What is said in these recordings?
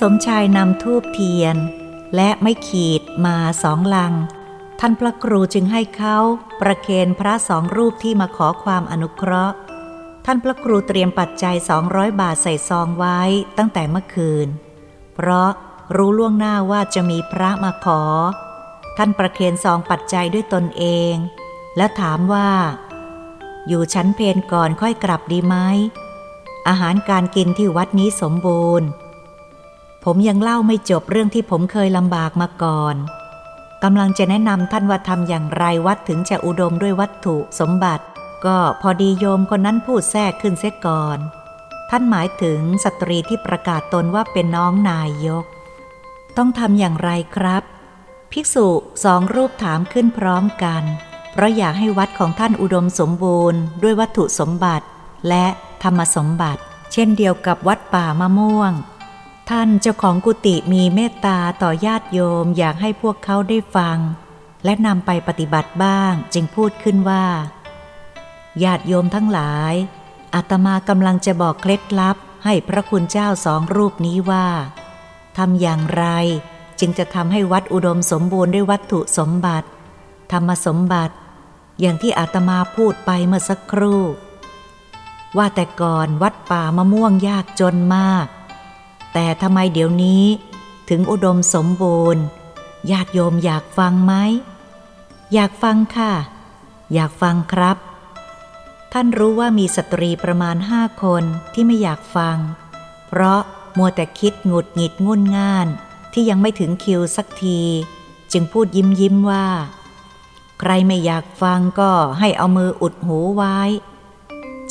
สมชายนำทูบเทียน และไม่ขีดมาสองลัง ท่านพระครูจึงให้เขาประเคนพระสองรูปที่มาขอความอนุเคราะห์ ท่านพระครูเตรียมปัจจัยสองร้อยบาทใส่ซองไว้ตั้งแต่เมื่อคืน เพราะรู้ล่วงหน้าว่าจะมีพระมาขอ ท่านประเคนซองปัจจัยด้วยตนเอง และถามว่า อยู่ชั้นเพนก่อนค่อยกลับดีไหมอาหารการกินที่วัดนี้สมบูรณ์ ผมยังเล่าไม่จบเรื่องที่ผมเคยลำบากมาก่อนกำลังจะแนะนำท่านว่าทำอย่างไรวัดถึงจะอุดมด้วยวัตถุสมบัติ ก็พอดีโยมคนนั้นพูดแทรกขึ้นเสียก่อน ท่านหมายถึงสตรีที่ประกาศตนว่าเป็นน้องนายยก ต้องทำอย่างไรครับ ภิกษุสองรูปถามขึ้นพร้อมกัน เพราะอยากให้วัดของท่านอุดมสมบูรณ์ ด้วยวัตถุสมบัติ และธรรมสมบัติ เช่นเดียวกับวัดป่ามะม่วง ท่านเจ้าของกุฏิมีเมตตาต่อญาติโยมอยากให้พวกเขาได้ฟัง และนำไปปฏิบัติบ้างจึงพูดขึ้นว่า ญาติโยมทั้งหลายอาตมากำลังจะบอกเคล็ดลับให้พระคุณเจ้าสองรูปนี้ว่าทำอย่างไร จึงจะทำให้วัดอุดมสมบูรณ์ด้วยวัตถุสมบัติ ธรรมสมบัติ อย่างที่อาตมาพูดไปเมื่อสักครู่ ว่าแต่ก่อนวัดป่ามะม่วงยากจนมาก แต่ทำไมเดี๋ยวนี้ถึงอุดมสมบูรณ์ ญาติโยมอยากฟังไหม อยากฟังค่ะ อยากฟังครับ ท่านรู้ว่ามีสตรีประมาณห้าคนที่ไม่อยากฟัง เพราะมัวแต่คิดหงุดหงิดงุนง่านที่ยังไม่ถึงคิวสักที จึงพูดยิ้มยิ้มว่า ใครไม่อยากฟังก็ให้เอามืออุดหูไว้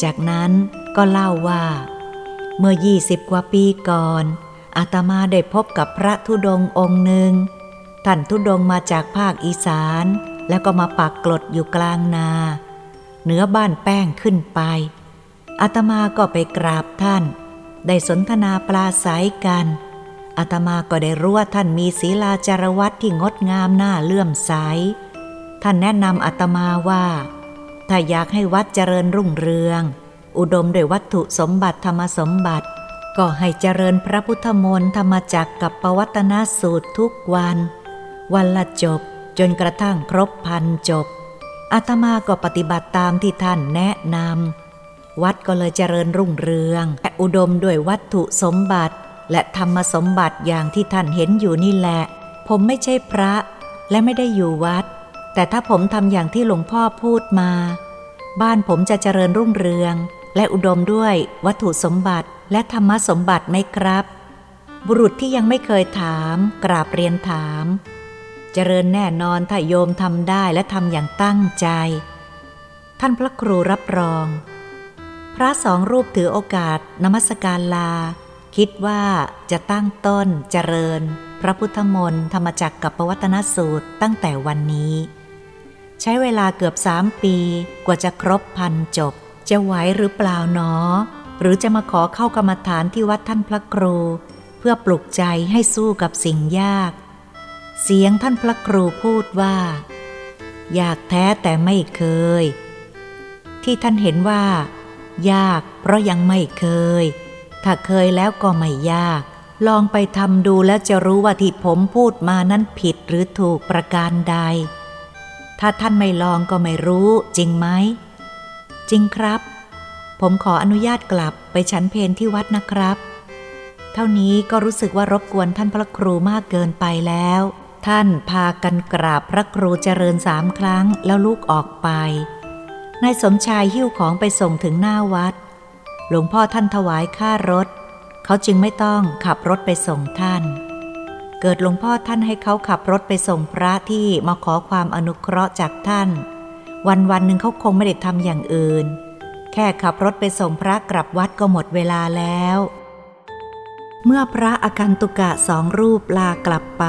จากนั้นก็เล่าว่า เมื่อยี่สิบกว่าปีก่อน อาตมาได้พบกับพระธุดงองค์หนึ่ง ท่านธุดงมาจากภาคอีสาน แล้วก็มาปักกลดอยู่กลางนา เหนือบ้านแป้งขึ้นไป อาตมาก็ไปกราบท่าน ได้สนทนาปลาใสกัน อาตมาก็ได้รู้ว่าท่านมีศีลาจารวัตที่งดงามน่าเลื่อมใส ท่านแนะนำอาตมาว่า ถ้าอยากให้วัดเจริญรุ่งเรือง อุดมด้วยวัตถุสมบัติธรรมสมบัติ ก็ให้เจริญพระพุทธมนต์ธรรมจักกับปวัตนสูตรทุกวัน วันละจบจนกระทั่งครบพันจบอาตมาก็ปฏิบัติตามที่ท่านแนะนำวัดก็เลยเจริญรุ่งเรืองและอุดมด้วยวัตถุสมบัติ และธรรมสมบัติอย่างที่ท่านเห็นอยู่นี่แหละ ผมไม่ใช่พระและไม่ได้อยู่วัด แต่ถ้าผมทำอย่างที่หลวงพ่อพูดมา บ้านผมจะเจริญรุ่งเรือง และอุดมด้วยวัตถุสมบัติและธรรมสมบัติไหมครับ บุรุษที่ยังไม่เคยถาม กราบเรียนถาม เจริญแน่นอนถ้าโยมทำได้และทำอย่างตั้งใจ ท่านพระครูรับรอง พระสองรูปถือโอกาสนมัสการลา คิดว่าจะตั้งต้นเจริญ พระพุทธมนต์ธรรมจักรกับปวัตนสูตรตั้งแต่วันนี้ ใช้เวลาเกือบสามปีกว่าจะครบพันจบ จะไหวหรือเปล่าหนอ หรือจะมาขอเข้ากรรมฐานที่วัดท่านพระครู เพื่อปลุกใจให้สู้กับสิ่งยาก เสียงท่านพระครูพูดว่า อยากแท้แต่ไม่เคย ที่ท่านเห็นว่า ยากเพราะยังไม่เคย ถ้าเคยแล้วก็ไม่ยาก ลองไปทำดูแล้วจะรู้ว่าที่ผมพูดมานั้นผิดหรือถูกประการใด ถ้าท่านไม่ลองก็ไม่รู้จริงไหม จริงครับ ผมขออนุญาตกลับไปฉันเพนที่วัดนะครับ เท่านี้ก็รู้สึกว่ารบกวนท่านพระครูมากเกินไปแล้ว ท่านพากันกราบพระครูเจริญสามครั้งแล้วลูกออกไปนายสมชายหิ้วของไปส่งถึงหน้าวัด หลวงพ่อท่านถวายค่ารถ เขาจึงไม่ต้องขับรถไปส่งท่าน เกิดหลวงพ่อท่านให้เขาขับรถไปส่งพระที่มาขอความอนุเคราะห์จากท่าน วันวันหนึ่งเขาคงไม่ได้ทำอย่างอื่น แค่ขับรถไปส่งพระกลับวัดก็หมดเวลาแล้ว เมื่อพระอาคันตุกะสองรูปลากลับไป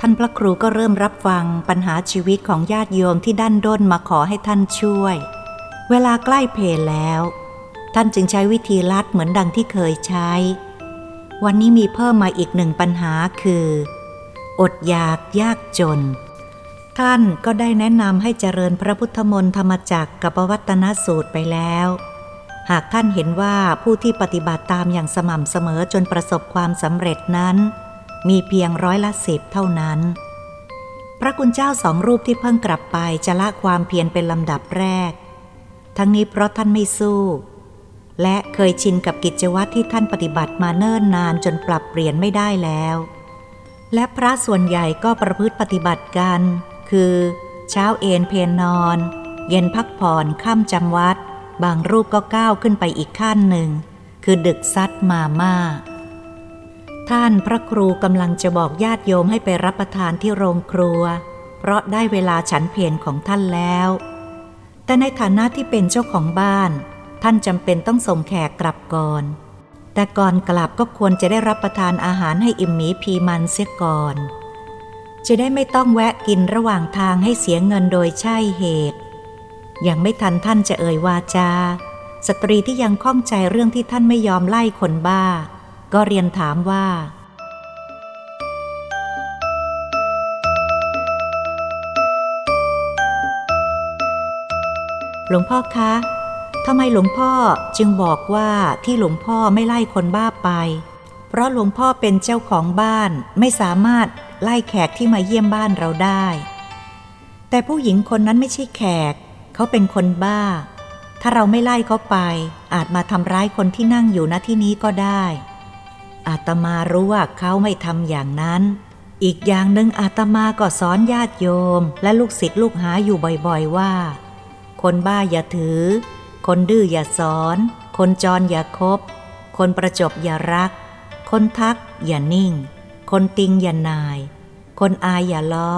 ท่านพระครูก็เริ่มรับฟังปัญหาชีวิตของญาติโยมที่ด้านด้นมาขอให้ท่านช่วย เวลาใกล้เพลแล้ว ท่านจึงใช้วิธีลัดเหมือนดังที่เคยใช้ วันนี้มีเพิ่มมาอีกหนึ่งปัญหาคือ อดอยากยากจน ท่านก็ได้แนะนำให้เจริญพระพุทธมนต์ธรรมจักกับปวัตนสูตรไปแล้ว หากท่านเห็นว่าผู้ที่ปฏิบัติตามอย่างสม่ำเสมอจนประสบความสำเร็จนั้น มีเพียงร้อยละสิบเท่านั้น พระคุณเจ้าสองรูปที่เพิ่งกลับไปจะละความเพียรเป็นลำดับแรก ทั้งนี้เพราะท่านไม่สู้ และเคยชินกับกิจวัตรที่ท่านปฏิบัติมาเนิ่นนานจนปรับเปลี่ยนไม่ได้แล้ว และพระส่วนใหญ่ก็ประพฤติปฏิบัติกัน คือ เช้าเอนเพนนอน เย็นพักผ่อนค่ำจำวัด บางรูปก็ก้าวขึ้นไปอีกขั้นหนึ่ง คือดึกซัดมาม่าท่านพระครูกำลังจะบอกญาติโยมให้ไปรับประทานที่โรงครัว เพราะได้เวลาฉันเพนของท่านแล้ว แต่ในฐานะที่เป็นเจ้าของบ้าน ท่านจำเป็นต้องส่งแขกกลับก่อน แต่ก่อนกลับก็ควรจะได้รับประทานอาหารให้อิ่มหมีพีมันเสียก่อน จะได้ไม่ต้องแวะกินระหว่างทางให้เสียเงินโดยใช่เหตุ ยังไม่ทันท่านจะเอ่ยวาจา สตรีที่ยังข้องใจเรื่องที่ท่านไม่ยอมไล่คนบ้า ก็เรียนถามว่า หลวงพ่อคะทำไมหลวงพ่อจึงบอกว่าที่หลวงพ่อไม่ไล่คนบ้าไป เพราะหลวงพ่อเป็นเจ้าของบ้านไม่สามารถ ไล่แขกที่มาเยี่ยมบ้านเราได้ แต่ผู้หญิงคนนั้นไม่ใช่แขก เขาเป็นคนบ้า ถ้าเราไม่ไล่เขาไป อาจมาทำร้ายคนที่นั่งอยู่ณที่นี้ก็ได้ อาตมารู้ว่าเขาไม่ทำอย่างนั้น อีกอย่างหนึ่งอาตมาก็สอนญาติโยม และลูกศิษย์ลูกหาอยู่บ่อยๆว่า คนบ้าอย่าถือ คนดื้ออย่าสอน คนจรอย่าคบ คนประจบอย่ารัก คนทักอย่านิ่ง คนติงอย่านาย คนอายอย่าล้อ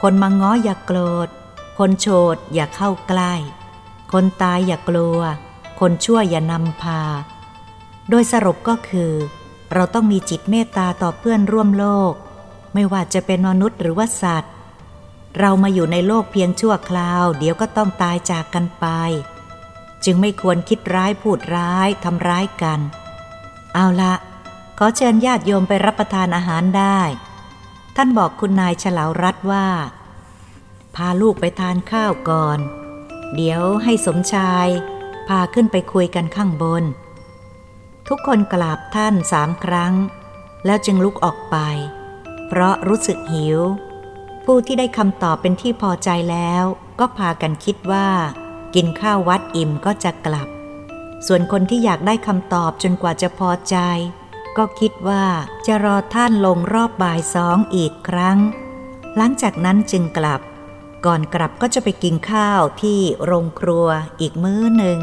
คนมังง้ออย่าโกรธ คนโฉดอย่าเข้าใกล้ คนตายอย่ากลัว คนชั่วอย่านำพา โดยสรุปก็คือ เราต้องมีจิตเมตตาต่อเพื่อนร่วมโลก ไม่ว่าจะเป็นมนุษย์หรือว่าสัตว์ เรามาอยู่ในโลกเพียงชั่วคราว เดี๋ยวก็ต้องตายจากกันไป จึงไม่ควรคิดร้ายพูดร้ายทำร้ายกัน เอาละ ขอเชิญญาติโยมไปรับประทานอาหารได้ ท่านบอกคุณนายฉลาวรัตว่า พาลูกไปทานข้าวก่อน เดี๋ยวให้สมชาย พาขึ้นไปคุยกันข้างบน ทุกคนกราบท่านสามครั้ง แล้วจึงลุกออกไป เพราะรู้สึกหิว ผู้ที่ได้คำตอบเป็นที่พอใจแล้วก็พากันคิดว่า กินข้าววัดอิ่มก็จะกลับ ส่วนคนที่อยากได้คำตอบจนกว่าจะพอใจ ก็คิดว่าจะรอท่านลงรอบบ่ายสองอีกครั้ง หลังจากนั้นจึงกลับ ก่อนกลับก็จะไปกินข้าวที่โรงครัวอีกมื้อหนึ่ง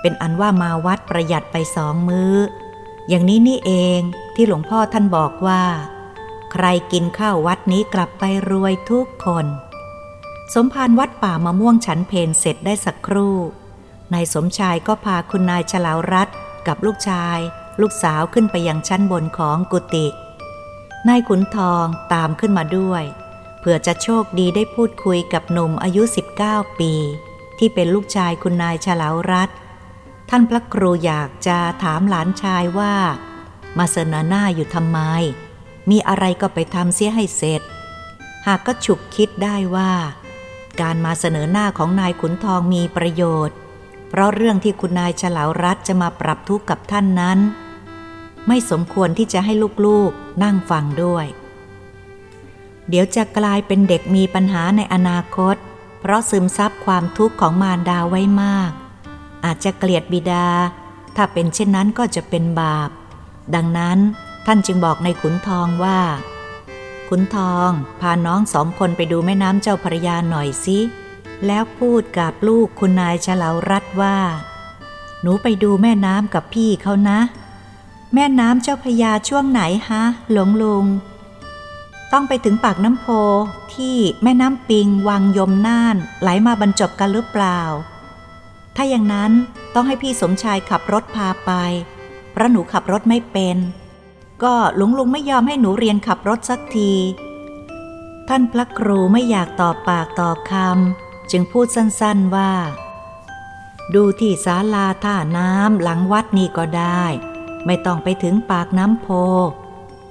เป็นอันว่ามาวัดประหยัดไปสองมือ้อ อย่างนี้นี่เองที่หลวงพ่อท่านบอกว่า ใครกินข้าววัดนี้กลับไปรวยทุกคน สมภารวัดป่ามะม่วงฉันเพนเสร็จได้สักครู่นายสมชายก็พาคุณนายฉลาวรัตกับลูกชาย ลูกสาวขึ้นไปยังชั้นบนของกุฏินายขุนทองตามขึ้นมาด้วยเพื่อจะโชคดีได้พูดคุยกับหนุ่มอายุ 19 ปี ที่เป็นลูกชายคุณนายฉลาวรัตท่านพระครูอยากจะถามหลานชายว่า มาเสนอหน้าอยู่ทำไม มีอะไรก็ไปทำเสียให้เสร็จ หากก็ฉุกคิดได้ว่า การมาเสนอหน้าของนายขุนทองมีประโยชน์ เพราะเรื่องที่คุณนายฉลาวรัฐจะมาปรับทุกข์กับท่านนั้น ไม่สมควรที่จะให้ลูกๆนั่งฟังด้วย เดี๋ยวจะกลายเป็นเด็กมีปัญหาในอนาคต เพราะซึมซับความทุกข์ของมารดาไว้มาก อาจจะเกลียดบิดา ถ้าเป็นเช่นนั้นก็จะเป็นบาป ดังนั้นท่านจึงบอกในขุนทองว่า ขุนทองพาน้องสองคนไปดูแม่น้ำเจ้าพระยาหน่อยสิแล้วพูดกับลูกคุณนายฉลาวรัตว่า หนูไปดูแม่น้ำกับพี่เขานะ แม่น้ำเจ้าพยาช่วงไหนฮะ หลวงลุง ต้องไปถึงปากน้ำโพที่แม่น้ำปิงวังยมน่าน ไหลมาบรรจบกันหรือเปล่า ถ้าอย่างนั้นต้องให้พี่สมชายขับรถพาไปเพราะหนูขับรถไม่เป็น ก็หลุงลุงไม่ยอมให้หนูเรียนขับรถสักที ท่านพระครูไม่อยากต่อปากต่อคำจึงพูดสั้นๆว่า ดูที่ศาลาท่าน้ำหลังวัดนี่ก็ได้ ไม่ต้องไปถึงปากน้ำโพ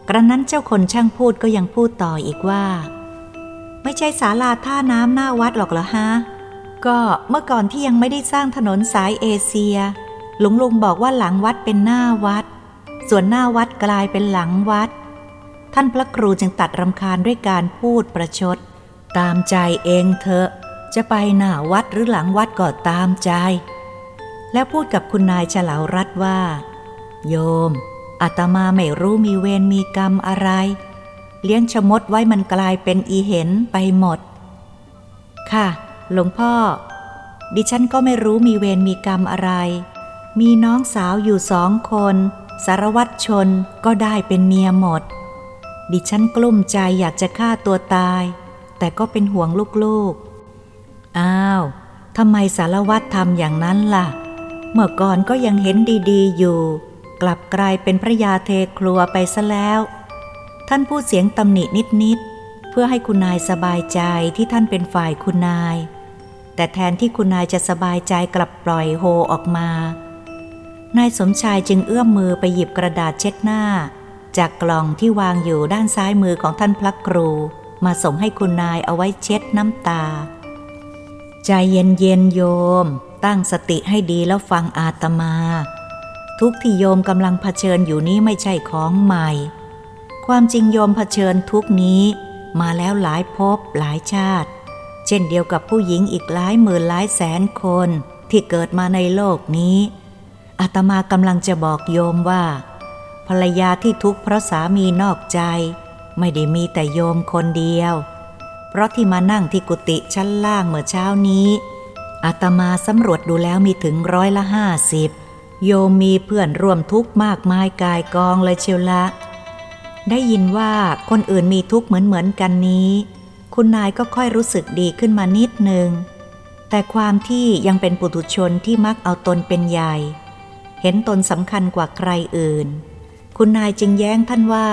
กระนั้นเจ้าคนช่างพูดก็ยังพูดต่ออีกว่า ไม่ใช่ศาลาท่าน้ำหน้าวัดหรอกเหรอฮะ ก็เมื่อก่อนที่ยังไม่ได้สร้างถนนสายเอเชีย หลวงลุงบอกว่าหลังวัดเป็นหน้าวัด ส่วนหน้าวัดกลายเป็นหลังวัด ท่านพระครูจึงตัดรำคาญด้วยการพูดประชด ตามใจเองเถอะ จะไปหน้าวัดหรือหลังวัดก็ตามใจ แล้วพูดกับคุณนายฉลาวรัตว่า โยมอาตมาไม่รู้มีเวรมีกรรมอะไร เลี้ยงชมดไว้มันกลายเป็นอีเห็นไปหมด ค่ะ หลวงพ่อ ดิฉันก็ไม่รู้มีเวรมีกรรมอะไร มีน้องสาวอยู่สองคน สารวัตรชนก็ได้เป็นเมียหมด ดิฉันกลุ้มใจอยากจะฆ่าตัวตาย แต่ก็เป็นห่วงลูกๆ อ้าวทำไมสารวัตรทำอย่างนั้นล่ะ เมื่อก่อนก็ยังเห็นดีๆอยู่ กลับกลายเป็นพระยาเทครัวไปซะแล้ว ท่านพูดเสียงตำหนินิดๆเพื่อให้คุณนายสบายใจที่ท่านเป็นฝ่ายคุณนาย แต่แทนที่คุณนายจะสบายใจกลับปล่อยโฮออกมานายสมชายจึงเอื้อมมือไปหยิบกระดาษเช็ดหน้า จากกล่องที่วางอยู่ด้านซ้ายมือของท่านพระครู มาส่งให้คุณนายเอาไว้เช็ดน้ำตา ใจเย็นๆโยม ตั้งสติให้ดีแล้วฟังอาตมา ทุกที่โยมกำลังเผชิญอยู่นี้ไม่ใช่ของใหม่ ความจริงโยมเผชิญทุกนี้มาแล้วหลายภพหลายชาติ เช่นเดียวกับผู้หญิงอีกหลายหมื่นหลายแสนคนที่เกิดมาในโลกนี้อาตมากำลังจะบอกโยมว่า ภรรยาที่ทุกข์เพราะสามีนอกใจ ไม่ได้มีแต่โยมคนเดียว เพราะที่มานั่งที่กุฏิชั้นล่างเมื่อเช้านี้อาตมาสำรวจดูแล้วมีถึงร้อยละห้าสิบ โยมมีเพื่อนร่วมทุกข์มากมายกายกองเลยเชียวละ ได้ยินว่าคนอื่นมีทุกข์เหมือนเหมือนกันนี้ คุณนายก็ค่อยรู้สึกดีขึ้นมานิดหนึ่งแต่ความที่ยังเป็นปุถุชนที่มักเอาตนเป็นใหญ่ เห็นตนสำคัญกว่าใครอื่น คุณนายจึงแย้งท่านว่า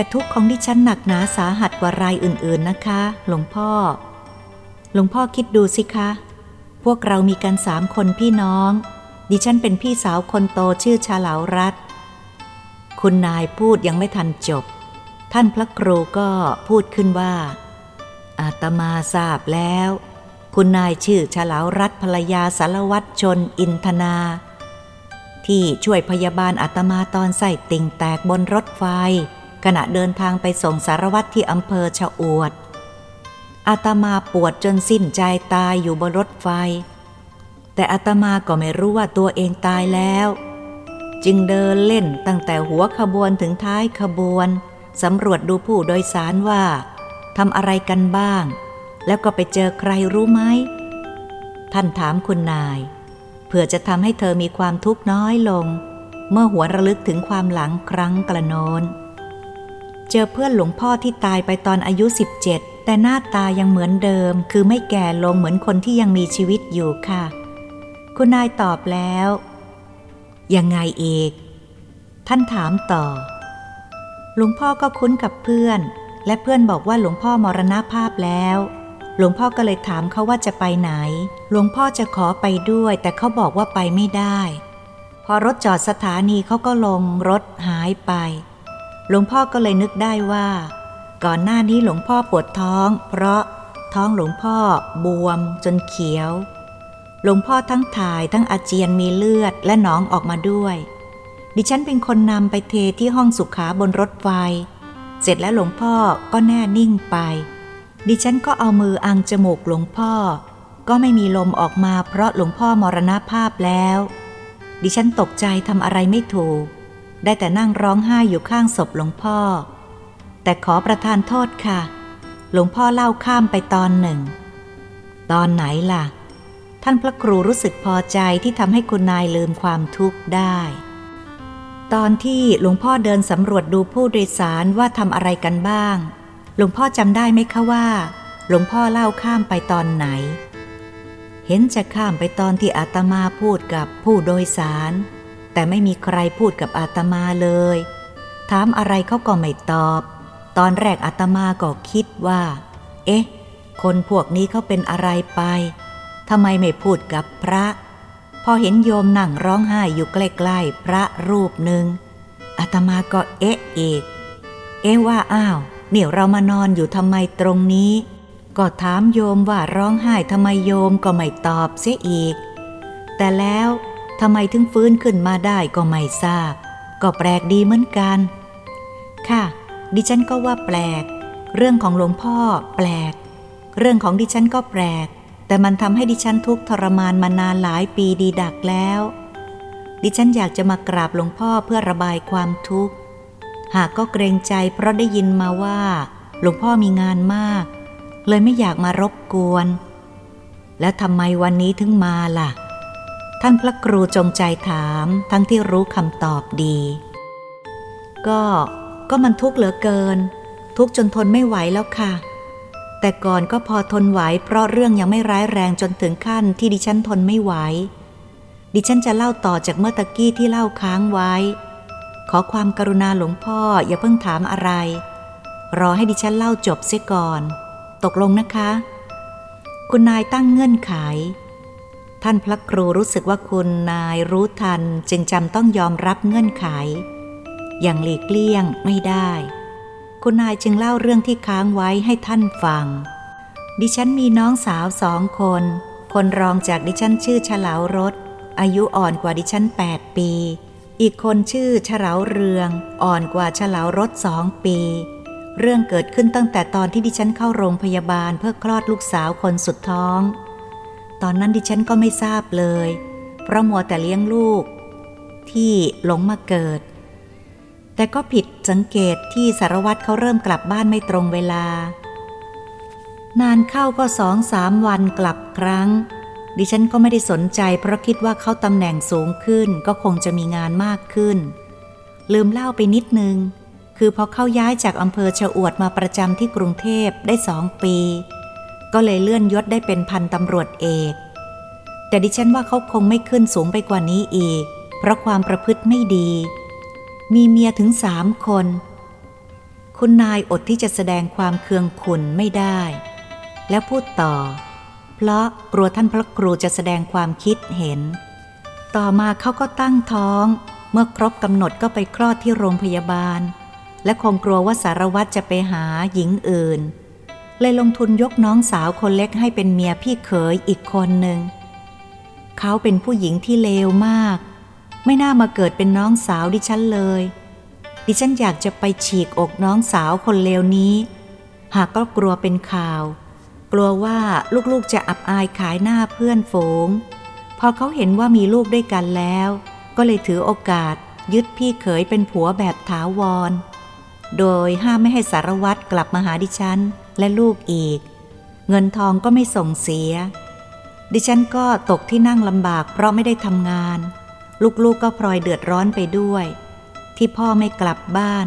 แต่ทุกข์ของดิฉันหนักหนาสาหัสกว่ารายอื่นๆนะคะ หลวงพ่อ หลวงพ่อคิดดูสิคะ พวกเรามีกันสามคนพี่น้อง ดิฉันเป็นพี่สาวคนโตชื่อชาเหลารัตคุณนายพูดยังไม่ทันจบ ท่านพระครูก็พูดขึ้นว่า อาตมาทราบแล้ว คุณนายชื่อชาลารัตภรรยาสารวัตรชนอินทนา ที่ช่วยพยาบาลอาตมาตอนใส่ติ่งแตกบนรถไฟ ขณะเดินทางไปส่งสารวัตรที่อำเภอชะอวด อาตมาปวดจนสิ้นใจตายอยู่บนรถไฟ แต่อาตมาก็ไม่รู้ว่าตัวเองตายแล้ว จึงเดินเล่นตั้งแต่หัวขบวนถึงท้ายขบวนสำรวจดูผู้โดยสารว่าทำอะไรกันบ้าง แล้วก็ไปเจอใครรู้ไหม ท่านถามคุณนาย เพื่อจะทำให้เธอมีความทุกข์น้อยลง เมื่อหัวระลึกถึงความหลังครั้งกระโนน เจอเพื่อนหลวงพ่อที่ตายไปตอนอายุ 17 แต่หน้าตายังเหมือนเดิม คือไม่แก่ลงเหมือนคนที่ยังมีชีวิตอยู่ค่ะ คุณนายตอบแล้ว ยังไงเอกท่านถามต่อ หลวงพ่อก็คุ้นกับเพื่อน และเพื่อนบอกว่าหลวงพ่อมรณภาพแล้ว หลวงพ่อก็เลยถามเขาว่าจะไปไหน หลวงพ่อจะขอไปด้วย แต่เขาบอกว่าไปไม่ได้ พอรถจอดสถานีเขาก็ลงรถหายไป หลวงพ่อก็เลยนึกได้ว่า ก่อนหน้านี้หลวงพ่อปวดท้อง เพราะท้องหลวงพ่อบวมจนเขียว หลวงพ่อทั้งถ่ายทั้งอาเจียนมีเลือดและหนองออกมาด้วย ดิฉันเป็นคนนำไปเทที่ห้องสุขาบนรถไฟ เสร็จแล้วหลวงพ่อก็แน่นิ่งไป ดิฉันก็เอามืออังจมูกหลวงพ่อ ก็ไม่มีลมออกมาเพราะหลวงพ่อมรณภาพแล้ว ดิฉันตกใจทำอะไรไม่ถูก ได้แต่นั่งร้องไห้อยู่ข้างศพหลวงพ่อ แต่ขอประทานโทษค่ะ หลวงพ่อเล่าข้ามไปตอนหนึ่ง ตอนไหนล่ะ ท่านพระครูรู้สึกพอใจที่ทำให้คุณนายลืมความทุกข์ได้ ตอนที่หลวงพ่อเดินสำรวจดูผู้โดยสารว่าทำอะไรกันบ้าง หลวงพ่อจำได้ไหมคะว่า หลวงพ่อเล่าข้ามไปตอนไหน เห็นจะข้ามไปตอนที่อาตมาพูดกับผู้โดยสาร แต่ไม่มีใครพูดกับอาตมาเลย ถามอะไรเขาก็ไม่ตอบ ตอนแรกอาตมาก็คิดว่า เอ๊ะ คนพวกนี้เขาเป็นอะไรไปทำไมไม่พูดกับพระ พอเห็นโยมนั่งร้องไห้อยู่ใกล้ๆพระรูปหนึ่งอาตมาก็เอ๊ะอีก เอ๊ะว่าอ้าวเนี่ยเรามานอนอยู่ทำไมตรงนี้ ก็ถามโยมว่าร้องไห้ทำไมโยมก็ไม่ตอบเสียอีก แต่แล้ว ทำไมถึงฟื้นขึ้นมาได้ก็ไม่ทราบ ก็แปลกดีเหมือนกัน ค่ะ ดิฉันก็ว่าแปลก เรื่องของหลวงพ่อ แปลก เรื่องของดิฉันก็แปลก แต่มันทำให้ดิฉันทุกข์ทรมานมานานหลายปีดีดักแล้ว ดิฉันอยากจะมากราบหลวงพ่อเพื่อระบายความทุกข์ หากก็เกรงใจเพราะได้ยินมาว่า หลวงพ่อมีงานมาก เลยไม่อยากมารบกวน แล้วทำไมวันนี้ถึงมาล่ะ ท่านพระครูจงใจถามทั้งที่รู้คำตอบดี ก็ก็มันทุกข์เหลือเกิน ทุกข์จนทนไม่ไหวแล้วค่ะ แต่ก่อนก็พอทนไหวเพราะเรื่องยังไม่ร้ายแรงจนถึงขั้นที่ดิฉันทนไม่ไหว ดิฉันจะเล่าต่อจากเมื่อตะกี้ที่เล่าค้างไว้ ขอความกรุณาหลวงพ่ออย่าเพิ่งถามอะไร รอให้ดิฉันเล่าจบเสียก่อน ตกลงนะคะ คุณนายตั้งเงื่อนไข ท่านพระครูรู้สึกว่าคุณนายรู้ทันจึงจำต้องยอมรับเงื่อนไข อย่างหลีกเลี่ยงไม่ได้ คุณนายจึงเล่าเรื่องที่ค้างไว้ให้ท่านฟัง ดิฉันมีน้องสาวสองคน คนรองจากดิฉันชื่อฉลาวรถ อายุอ่อนกว่าดิฉันแปดปี อีกคนชื่อฉลาวเรือง อ่อนกว่าฉลาวรถสองปี เรื่องเกิดขึ้นตั้งแต่ตอนที่ดิฉันเข้าโรงพยาบาลเพื่อคลอดลูกสาวคนสุดท้อง ตอนนั้นดิฉันก็ไม่ทราบเลย เพราะมัวแต่เลี้ยงลูก ที่หลงมาเกิด แต่ก็ผิดสังเกตที่สารวัตรเขาเริ่มกลับบ้านไม่ตรงเวลา นานเข้าก็สองสามวันกลับครั้ง ดิฉันก็ไม่ได้สนใจ เพราะคิดว่าเขาตำแหน่งสูงขึ้นก็คงจะมีงานมากขึ้น ลืมเล่าไปนิดนึง คือพอเข้าย้ายจากอำเภอชะอวดมาประจำที่กรุงเทพได้สองปี ก็เลยเลื่อนยศได้เป็นพันตำรวจเอก แต่ดิฉันว่าเขาคงไม่ขึ้นสูงไปกว่านี้อีก เพราะความประพฤติไม่ดี มีเมียถึงสามคน คุณนายอดที่จะแสดงความเคืองขุนไม่ได้ แล้วพูดต่อ เพราะกลัวท่านพระครูจะแสดงความคิดเห็น ต่อมาเขาก็ตั้งท้อง เมื่อครบกำหนดก็ไปคลอดที่โรงพยาบาล และคงกลัวว่าสารวัตรจะไปหาหญิงอื่น เลยลงทุนยกน้องสาวคนเล็กให้เป็นเมียพี่เขยอีกคนหนึ่ง เขาเป็นผู้หญิงที่เลวมาก ไม่น่ามาเกิดเป็นน้องสาวดิฉันเลย ดิฉันอยากจะไปฉีกอกน้องสาวคนเลวนี้ หากก็กลัวเป็นข่าว กลัวว่าลูกๆจะอับอายขายหน้าเพื่อนฝูง พอเขาเห็นว่ามีลูกด้วยกันแล้ว ก็เลยถือโอกาสยึดพี่เขยเป็นผัวแบบถาวร โดยห้ามไม่ให้สารวัตรกลับมาหาดิฉัน และลูกอีก เงินทองก็ไม่ส่งเสีย ดิฉันก็ตกที่นั่งลำบากเพราะไม่ได้ทำงาน ลูกๆกก็พลอยเดือดร้อนไปด้วย ที่พ่อไม่กลับบ้าน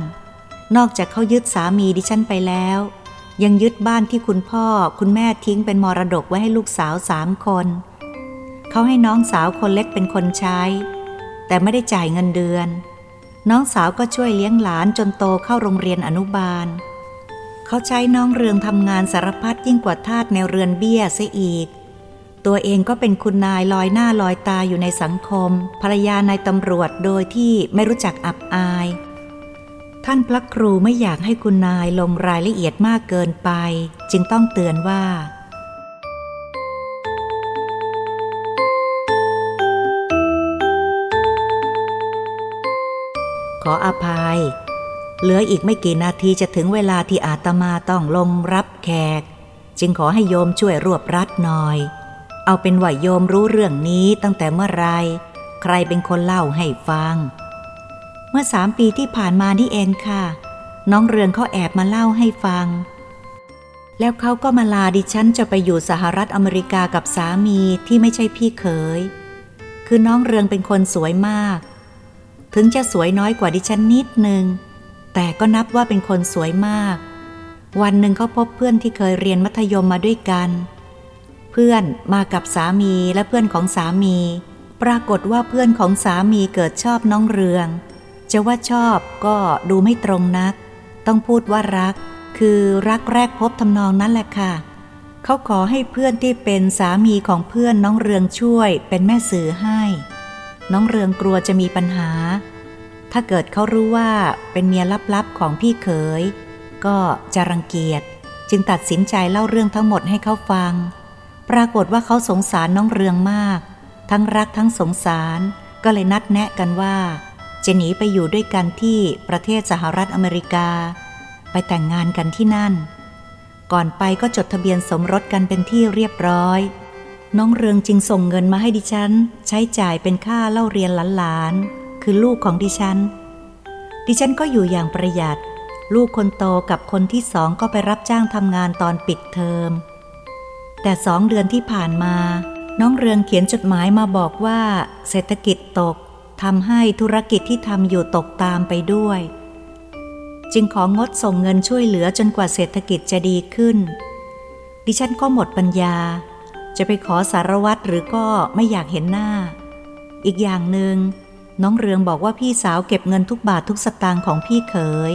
นอกจากเขายึดสามีดิฉันไปแล้ว ยังยึดบ้านที่คุณพ่อคุณแม่ทิ้งเป็นมรดกไว้ให้ลูกสาวสามคน เขาให้น้องสาวคนเล็กเป็นคนใช้ แต่ไม่ได้จ่ายเงินเดือน น้องสาวก็ช่วยเลี้ยงหลานจนโตเข้าโรงเรียนอนุบาล เขาใช้น้องเรืองทำงานสารพัดยิ่งกว่าทาสในเรือนเบี้ยเสียอีก ตัวเองก็เป็นคุณนายลอยหน้าลอยตาอยู่ในสังคม ภรรยานายตำรวจโดยที่ไม่รู้จักอับอาย ท่านพระครูไม่อยากให้คุณนายลงรายละเอียดมากเกินไป จึงต้องเตือนว่าขออภัย เหลืออีกไม่กี่นาทีจะถึงเวลาที่อาตมาต้องลงรับแขก จึงขอให้โยมช่วยรวบรัดหน่อย เอาเป็นว่าโยมรู้เรื่องนี้ตั้งแต่เมื่อไร ใครเป็นคนเล่าให้ฟัง เมื่อสามปีที่ผ่านมานี่เองค่ะ น้องเรืองเขาแอบมาเล่าให้ฟัง แล้วเขาก็มาลาดิฉันจะไปอยู่สหรัฐอเมริกากับสามีที่ไม่ใช่พี่เขย คือน้องเรืองเป็นคนสวยมาก ถึงจะสวยน้อยกว่าดิฉันนิดนึง แต่ก็นับว่าเป็นคนสวยมาก วันหนึ่งเขาพบเพื่อนที่เคยเรียนมัธยมมาด้วยกัน เพื่อนมากับสามีและเพื่อนของสามี ปรากฏว่าเพื่อนของสามีเกิดชอบน้องเรือง จะว่าชอบก็ดูไม่ตรงนัก ต้องพูดว่ารัก คือรักแรกพบทำนองนั้นแหละค่ะเขาขอให้เพื่อนที่เป็นสามีของเพื่อนน้องเรืองช่วยเป็นแม่สื่อให้ น้องเรืองกลัวจะมีปัญหา ถ้าเกิดเขารู้ว่าเป็นเมียลับๆของพี่เขย ก็จะรังเกียจ จึงตัดสินใจเล่าเรื่องทั้งหมดให้เขาฟัง ปรากฏว่าเขาสงสารน้องเรืองมาก ทั้งรักทั้งสงสาร ก็เลยนัดแนะกันว่า จะหนีไปอยู่ด้วยกันที่ประเทศสหรัฐอเมริกา ไปแต่งงานกันที่นั่น ก่อนไปก็จดทะเบียนสมรสกันเป็นที่เรียบร้อย น้องเรืองจึงส่งเงินมาให้ดิฉัน ใช้จ่ายเป็นค่าเล่าเรียนหลานๆ คือลูกของดิฉัน ดิฉันก็อยู่อย่างประหยัด ลูกคนโตกับคนที่สองก็ไปรับจ้างทำงานตอนปิดเทอม แต่สองเดือนที่ผ่านมา น้องเรืองเขียนจดหมายมาบอกว่า เศรษฐกิจตกทำให้ธุรกิจที่ทำอยู่ตกตามไปด้วย จึงของดส่งเงินช่วยเหลือจนกว่าเศรษฐกิจจะดีขึ้น ดิฉันก็หมดปัญญา จะไปขอสารวัตรหรือก็ไม่อยากเห็นหน้า อีกอย่างหนึง่ง น้องเรืองบอกว่าพี่สาวเก็บเงินทุกบาททุกสตางค์ของพี่เขย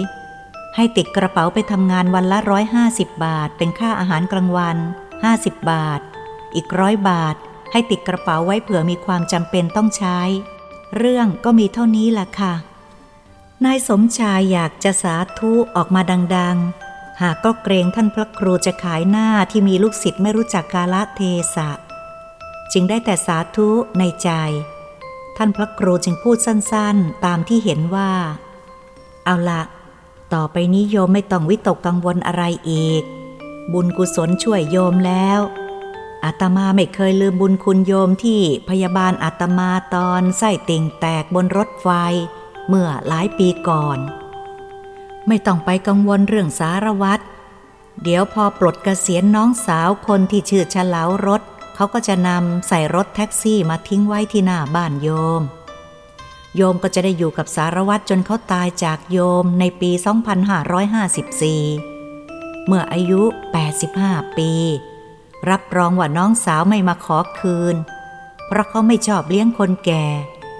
ให้ติดกระเป๋าไปทำงานวันละร้อยห้าสิบบาท เป็นค่าอาหารกลางวันห้าสิบบาท อีกร้อยบาท ให้ติดกระเป๋าไว้เผื่อมีความจำเป็นต้องใช้ เรื่องก็มีเท่านี้แหละค่ะ นายสมชายอยากจะสาธุออกมาดัง ๆ หากก็เกรงท่านพระครูจะขายหน้าที่มีลูกศิษย์ไม่รู้จักกาลเทศะ จึงได้แต่สาธุในใจ ท่านพระครูจึงพูดสั้นๆ ตามที่เห็นว่า เอาละต่อไปนี้โยมไม่ต้องวิตกกังวลอะไรอีก บุญกุศลช่วยโยมแล้วอาตมาไม่เคยลืมบุญคุณโยมที่พยาบาลอาตมาตอนไส้ติ่งแตกบนรถไฟ เมื่อหลายปีก่อน ไม่ต้องไปกังวลเรื่องสารวัตรเดี๋ยวพอปลดเกษียณน้องสาวคนที่ชื่อฉลาวรถ เขาก็จะนำใส่รถแท็กซี่มาทิ้งไว้ที่หน้าบ้านโยม โยมก็จะได้อยู่กับสารวัตรจนเขาตายจากโยมในปี 2554 เมื่ออายุ 85 ปี รับรองว่าน้องสาวไม่มาขอคืน เพราะเขาไม่ชอบเลี้ยงคนแก่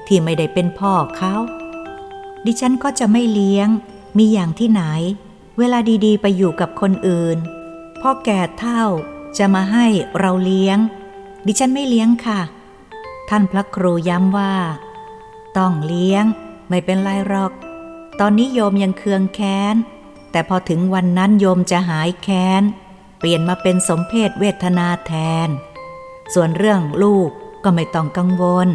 ที่ไม่ได้เป็นพ่อเขา ดิฉันก็จะไม่เลี้ยง มีอย่างที่ไหน เวลาดีๆ ไปอยู่กับคนอื่น พ่อแก่เท่าจะมาให้เราเลี้ยง ดิฉันไม่เลี้ยงค่ะ ท่านพระครูย้ำว่า ต้องเลี้ยง ไม่เป็นไรหรอก ตอนนี้โยมยังเคืองแค้น แต่พอถึงวันนั้นโยมจะหายแค้น เปลี่ยนมาเป็นสมเพศเวทนาแทน ส่วนเรื่องลูกก็ไม่ต้องกังวล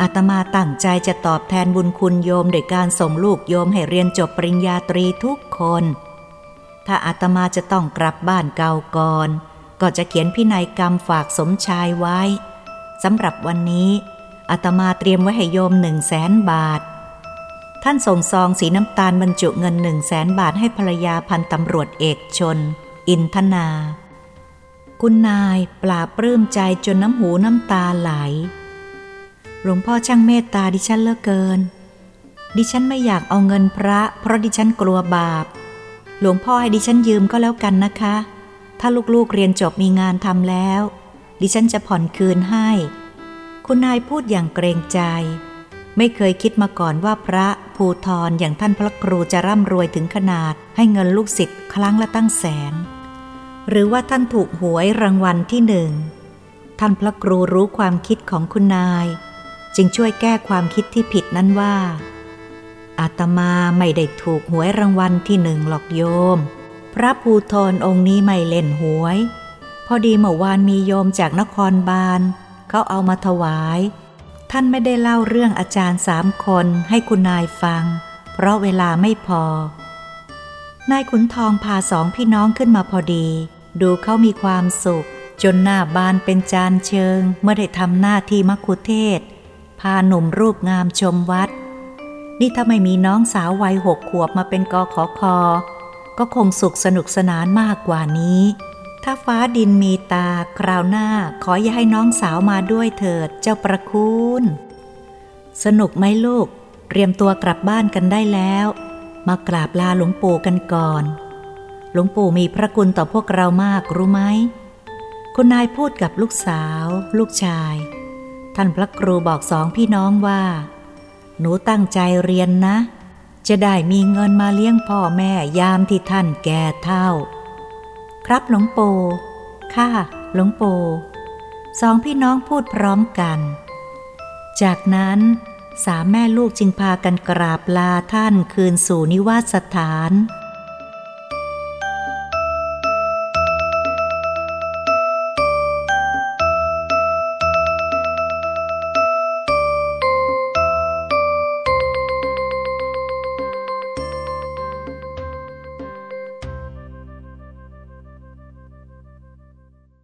อาตมาตั้งใจจะตอบแทนบุญคุณโยมโดยการส่งลูกโยมให้เรียนจบปริญญาตรีทุกคน ถ้าอาตมาจะต้องกลับบ้านเก่าก่อน ก็จะเขียนพินัยกรรมฝากสมชายไว้สำหรับวันนี้อาตมาเตรียมไว้ให้โยมหนึ่งแสนบาท ท่านส่งซองสีน้ำตาลบรรจุเงินหนึ่งแสนบาทให้ภรรยาพันตำรวจเอกชน อินทนา คุณนายปลาบปลื้มใจจนน้ำหูน้ำตาไหล หลวงพ่อช่างเมตตาดิฉันเลือเกิน ดิฉันไม่อยากเอาเงินพระ เพราะดิฉันกลัวบาป หลวงพ่อให้ดิฉันยืมก็แล้วกันนะคะ ถ้าลูกๆเรียนจบมีงานทำแล้ว ดิฉันจะผ่อนคืนให้ คุณนายพูดอย่างเกรงใจ ไม่เคยคิดมาก่อนว่าพระภูทรอย่างท่านพระครูจะร่ำรวยถึงขนาด ให้เงินลูกศิษย์ครั้งละตั้งแสน หรือว่าท่านถูกหวยรางวัลที่หนึ่ง ท่านพระครูรู้ความคิดของคุณนาย จึงช่วยแก้ความคิดที่ผิดนั้นว่าอาตมาไม่ได้ถูกหวยรางวัลที่หนึ่งหรอกโยม พระภูทรองค์นี้ไม่เล่นหวย พอดีเมื่อวานมีโยมจากนครบาลเขาเอามาถวาย ท่านไม่ได้เล่าเรื่องอาจารย์สามคนให้คุณนายฟัง เพราะเวลาไม่พอ นายขุนทองพาสองพี่น้องขึ้นมาพอดี ดูเขามีความสุข จนหน้าบานเป็นจานเชิง เมื่อได้ทำหน้าที่มักคุเทศ พาหนุ่มรูปงามชมวัด นี่ถ้าไม่มีน้องสาววัยหกขวบมาเป็นกอขอคอ ก็คงสุขสนุกสนานมากกว่านี้ ถ้าฟ้าดินมีตาคราวหน้าขออย่าให้น้องสาวมาด้วยเถิดเจ้าประคุณสนุกไหมลูก เตรียมตัวกลับบ้านกันได้แล้ว มากราบลาหลวงปู่กันก่อน หลวงปู่มีพระคุณต่อพวกเรามากรู้ไหม คุณนายพูดกับลูกสาว ลูกชาย ท่านพระครูบอกสองพี่น้องว่า หนูตั้งใจเรียนนะ จะได้มีเงินมาเลี้ยงพ่อแม่ยามที่ท่านแก่เท่า ครับหลวงปู่ค่ะหลวงปู่สองพี่น้องพูดพร้อมกัน จากนั้นสามแม่ลูกจึงพากันกราบลาท่านคืนสู่นิวาสถาน